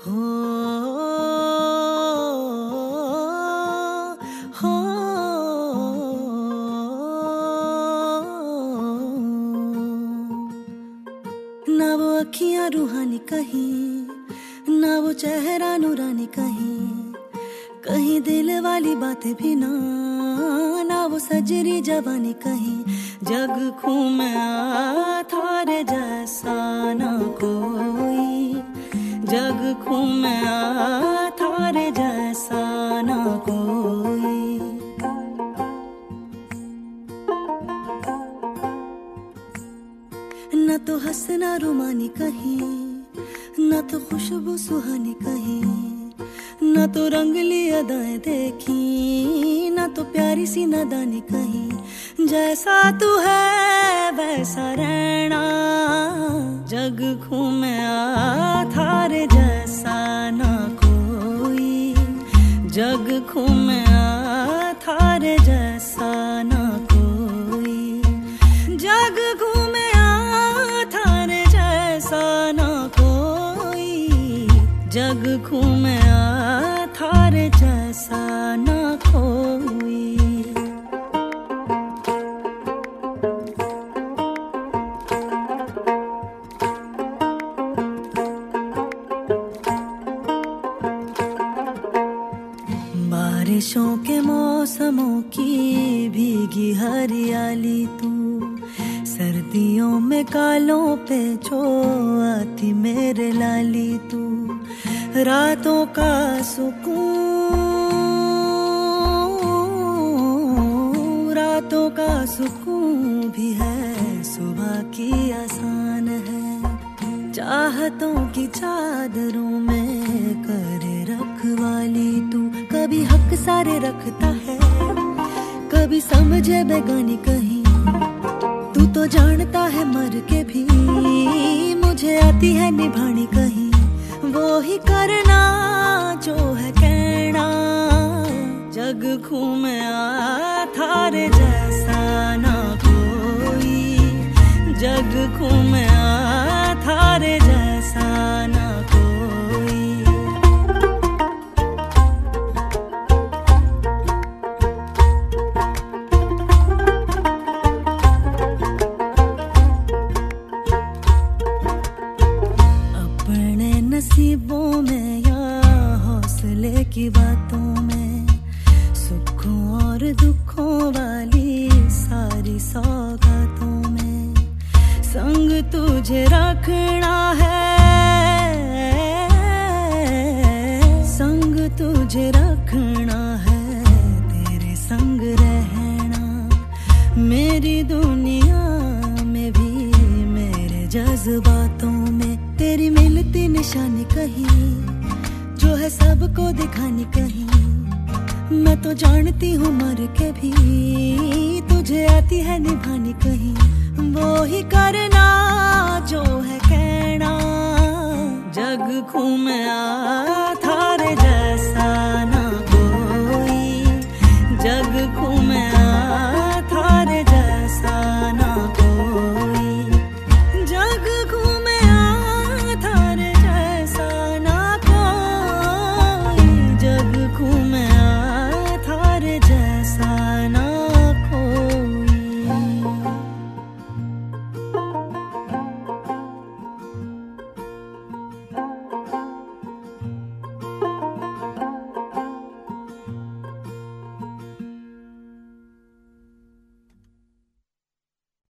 ना वो अखियाँ रूहानी कहीं, ना वो चेहरा नूरानी कहीं। कहीं दिल वाली बातें भी ना ना वो सजरी जवानी कहीं। जग खू में थारे जैसा जग में थारे जैसा ना कोई। न तो हंसना रुमानी कहीं, न तो खुशबू सुहानी कहीं, न तो रंगली अदाएँ देखी, न तो प्यारी सी नदानी कहीं, जैसा तू है वैसा रहना जग घूमे थारे जैसा ना कोई। जग घूमे थारे जैसा ना कोई। जग घूमे थारे जैसा ना कोई। जग घूमे थारे जैसा ना कोई। बारिशों के मौसमों की भीगी हरियाली तू। सर्दियों में कालों पे जो आती मेरे लाली तू। रातों का सुकून, रातों का सुकून भी है। सुबह की आसान है। चाहतों की चादरों में करे रखवाली हक रखता है। कभी समझे बेगानी कहीं। तू तो जानता है मर के भी। मुझे आती है निभानी कहीं। वो ही करना जो है कहना। जग घूमे थारे जैसा ना कोई। जग घूमे थारे जैसा ना की बातों में, सुखों और दुखों वाली सारी सौगातों में। संग तुझे रखना है, संग तुझे रखना है, तेरे संग रहना। मेरी दुनिया में भी, मेरे जज्बातों में तेरी मिलती निशानी कहीं। जो है सबको दिखाने कहीं। मैं तो जानती हूँ मर के भी, तुझे आती है निभानी कहीं। वो ही करना जो है कहना, जग घूम आ